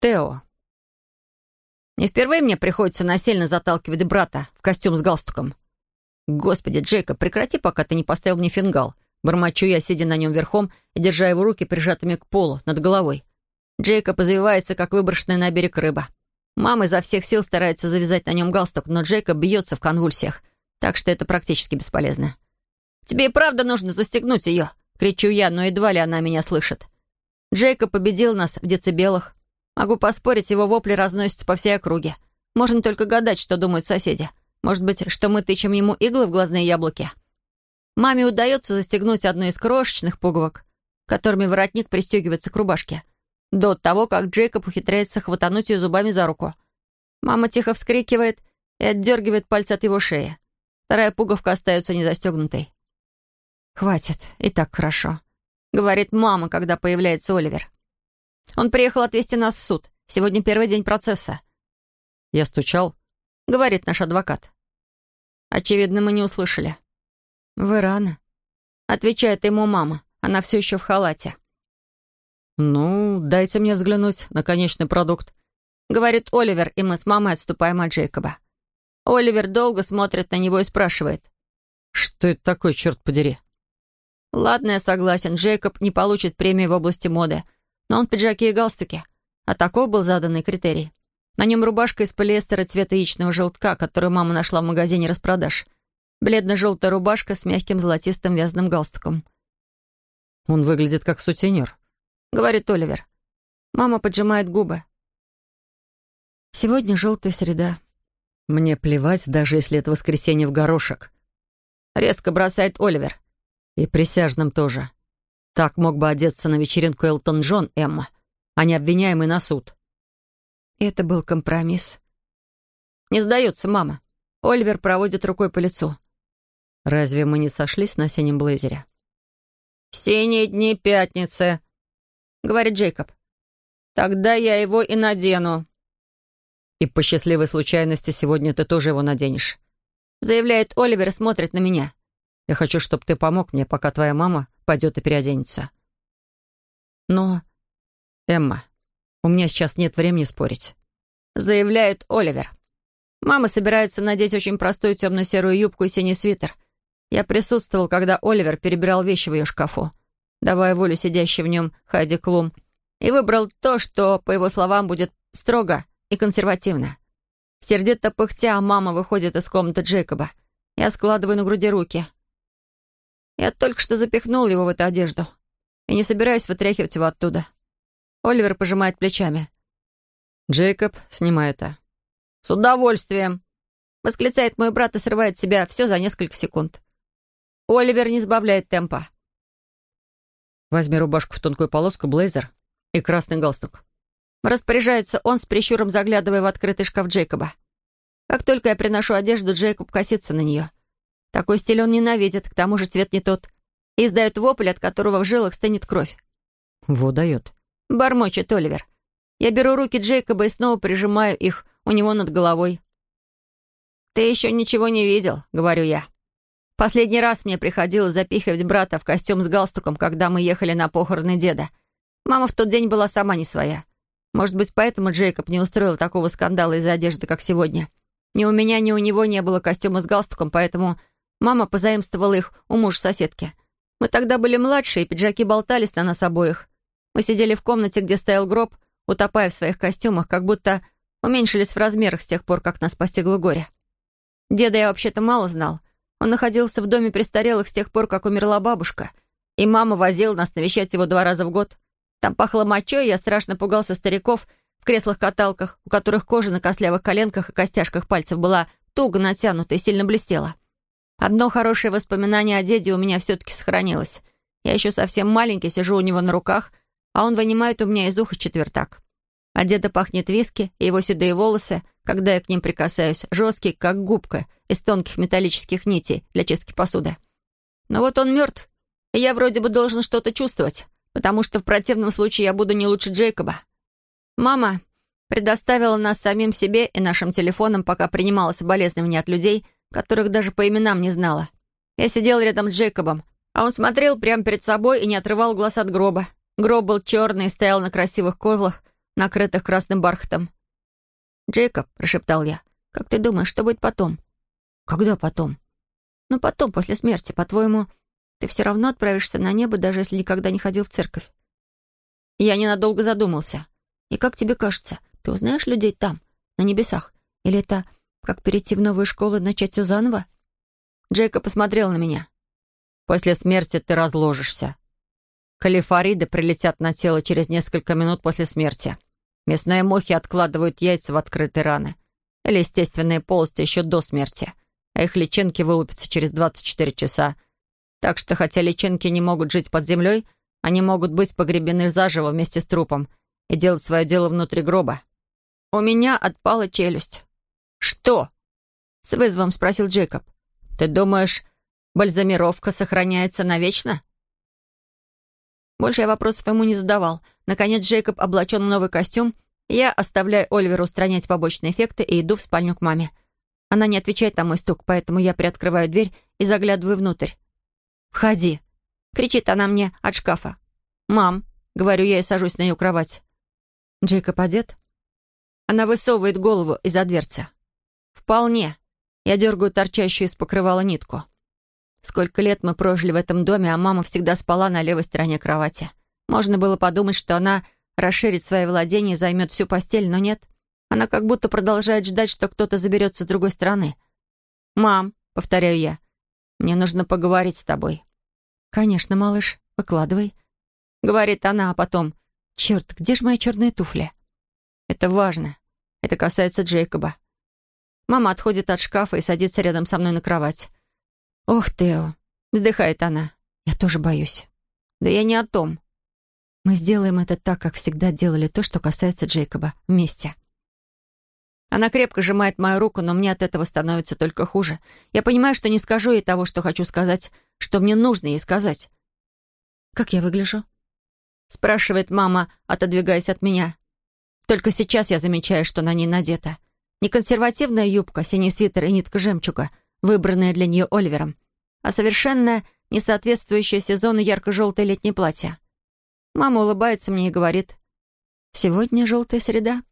Тео. Не впервые мне приходится насильно заталкивать брата в костюм с галстуком. Господи, Джейкоб, прекрати, пока ты не поставил мне фингал. Бормочу я, сидя на нем верхом и держа его руки прижатыми к полу, над головой. Джейкоб извивается, как выброшенная на берег рыба. Мама изо всех сил старается завязать на нем галстук, но Джейкоб бьется в конвульсиях, так что это практически бесполезно. «Тебе и правда нужно застегнуть ее!» — кричу я, но едва ли она меня слышит. Джейкоб победил нас в децибелах. Могу поспорить, его вопли разносятся по всей округе. Можно только гадать, что думают соседи. Может быть, что мы тычем ему иглы в глазные яблоки. Маме удается застегнуть одну из крошечных пуговок, которыми воротник пристегивается к рубашке, до того, как Джейкоб ухитряется хватануть ее зубами за руку. Мама тихо вскрикивает и отдергивает пальцы от его шеи. Вторая пуговка остается незастегнутой. «Хватит, и так хорошо», — говорит мама, когда появляется Оливер. Он приехал отвезти нас в суд. Сегодня первый день процесса». «Я стучал», — говорит наш адвокат. Очевидно, мы не услышали. «Вы рано», — отвечает ему мама. Она все еще в халате. «Ну, дайте мне взглянуть на конечный продукт», — говорит Оливер, и мы с мамой отступаем от Джейкоба. Оливер долго смотрит на него и спрашивает. «Что это такое, черт подери?» «Ладно, я согласен, Джейкоб не получит премии в области моды, но он в пиджаке и галстуке. А таков был заданный критерий. На нем рубашка из полиэстера цвета яичного желтка, которую мама нашла в магазине распродаж. Бледно-желтая рубашка с мягким золотистым вязаным галстуком. «Он выглядит как сутенер», — говорит Оливер. Мама поджимает губы. «Сегодня желтая среда». «Мне плевать, даже если это воскресенье в горошек». Резко бросает Оливер. «И присяжным тоже. Так мог бы одеться на вечеринку Элтон Джон, Эмма, а не обвиняемый на суд. Это был компромисс. Не сдается мама. Оливер проводит рукой по лицу. Разве мы не сошлись на синем блейзере? «Синие дни пятницы», — говорит Джейкоб. «Тогда я его и надену». «И по счастливой случайности сегодня ты тоже его наденешь», — заявляет Оливер и смотрит на меня. «Я хочу, чтобы ты помог мне, пока твоя мама пойдет и переоденется. Но, Эмма, у меня сейчас нет времени спорить. Заявляет Оливер. Мама собирается надеть очень простую темно-серую юбку и синий свитер. Я присутствовал, когда Оливер перебирал вещи в ее шкафу, давая волю сидящей в нем Хайди Клум, и выбрал то, что, по его словам, будет строго и консервативно. Сердито пыхтя, мама выходит из комнаты Джейкоба. Я складываю на груди руки — я только что запихнул его в эту одежду и не собираюсь вытряхивать его оттуда. Оливер пожимает плечами. Джейкоб, снимай это. «С удовольствием!» — восклицает мой брат и срывает с себя все за несколько секунд. Оливер не сбавляет темпа. «Возьми рубашку в тонкую полоску, блейзер и красный галстук». Распоряжается он с прищуром, заглядывая в открытый шкаф Джейкоба. Как только я приношу одежду, Джейкоб косится на нее. Такой стиль он ненавидит, к тому же цвет не тот. И издает вопль, от которого в жилах стынет кровь. «Вот дает». Бормочет Оливер. Я беру руки Джейкоба и снова прижимаю их у него над головой. «Ты еще ничего не видел», — говорю я. Последний раз мне приходилось запихивать брата в костюм с галстуком, когда мы ехали на похороны деда. Мама в тот день была сама не своя. Может быть, поэтому Джейкоб не устроил такого скандала из-за одежды, как сегодня. Ни у меня, ни у него не было костюма с галстуком, поэтому Мама позаимствовала их у мужа соседки. Мы тогда были младшие, пиджаки болтались на нас обоих. Мы сидели в комнате, где стоял гроб, утопая в своих костюмах, как будто уменьшились в размерах с тех пор, как нас постигло горе. Деда я вообще-то мало знал. Он находился в доме престарелых с тех пор, как умерла бабушка. И мама возила нас навещать его два раза в год. Там пахло мочой, я страшно пугался стариков в креслах-каталках, у которых кожа на костлявых коленках и костяшках пальцев была туго натянута и сильно блестела. Одно хорошее воспоминание о деде у меня все-таки сохранилось. Я еще совсем маленький, сижу у него на руках, а он вынимает у меня из уха четвертак. От деда пахнет виски, и его седые волосы, когда я к ним прикасаюсь, жесткие, как губка, из тонких металлических нитей для чистки посуды. Но вот он мертв, и я вроде бы должен что-то чувствовать, потому что в противном случае я буду не лучше Джейкоба. Мама предоставила нас самим себе и нашим телефонам, пока принимала соболезнования от людей — которых даже по именам не знала. Я сидел рядом с Джейкобом, а он смотрел прямо перед собой и не отрывал глаз от гроба. Гроб был черный и стоял на красивых козлах, накрытых красным бархатом. «Джейкоб», — прошептал я, — «как ты думаешь, что будет потом?» «Когда потом?» «Ну, потом, после смерти. По-твоему, ты все равно отправишься на небо, даже если никогда не ходил в церковь?» Я ненадолго задумался. «И как тебе кажется, ты узнаешь людей там, на небесах? Или это как перейти в новую школу и начать все заново?» Джейкоб посмотрел на меня. «После смерти ты разложишься. Калифориды прилетят на тело через несколько минут после смерти. Мясные мухи откладывают яйца в открытые раны. Или естественные полости еще до смерти. А их личинки вылупятся через 24 часа. Так что, хотя личинки не могут жить под землей, они могут быть погребены заживо вместе с трупом и делать свое дело внутри гроба. У меня отпала челюсть. «Что?» — с вызовом спросил Джейкоб. «Ты думаешь, бальзамировка сохраняется навечно?» Больше я вопросов ему не задавал. Наконец Джейкоб облачен в новый костюм. Я оставляю Оливера устранять побочные эффекты и иду в спальню к маме. Она не отвечает на мой стук, поэтому я приоткрываю дверь и заглядываю внутрь. «Входи!» — кричит она мне от шкафа. «Мам!» — говорю я и сажусь на ее кровать. Джейкоб одет? Она высовывает голову из-за дверцы. «Вполне. Я дергаю торчащую из покрывала нитку. Сколько лет мы прожили в этом доме, а мама всегда спала на левой стороне кровати. Можно было подумать, что она расширит свои владения и займет всю постель, но нет. Она как будто продолжает ждать, что кто-то заберется с другой стороны. «Мам», — повторяю я, — «мне нужно поговорить с тобой». «Конечно, малыш, выкладывай», — говорит она, а потом, «Черт, где же мои черные туфли?» «Это важно. Это касается Джейкоба. Мама отходит от шкафа и садится рядом со мной на кровать. «Ох, Тео!» — вздыхает она. «Я тоже боюсь». «Да я не о том». «Мы сделаем это так, как всегда делали то, что касается Джейкоба. Вместе». Она крепко сжимает мою руку, но мне от этого становится только хуже. Я понимаю, что не скажу ей того, что хочу сказать, что мне нужно ей сказать. «Как я выгляжу?» — спрашивает мама, отодвигаясь от меня. Только сейчас я замечаю, что на ней надето. Не консервативная юбка, синий свитер и нитка жемчуга, выбранная для нее Оливером, а совершенно не соответствующее сезону ярко-желтое летнее платье. Мама улыбается мне и говорит, «Сегодня желтая среда».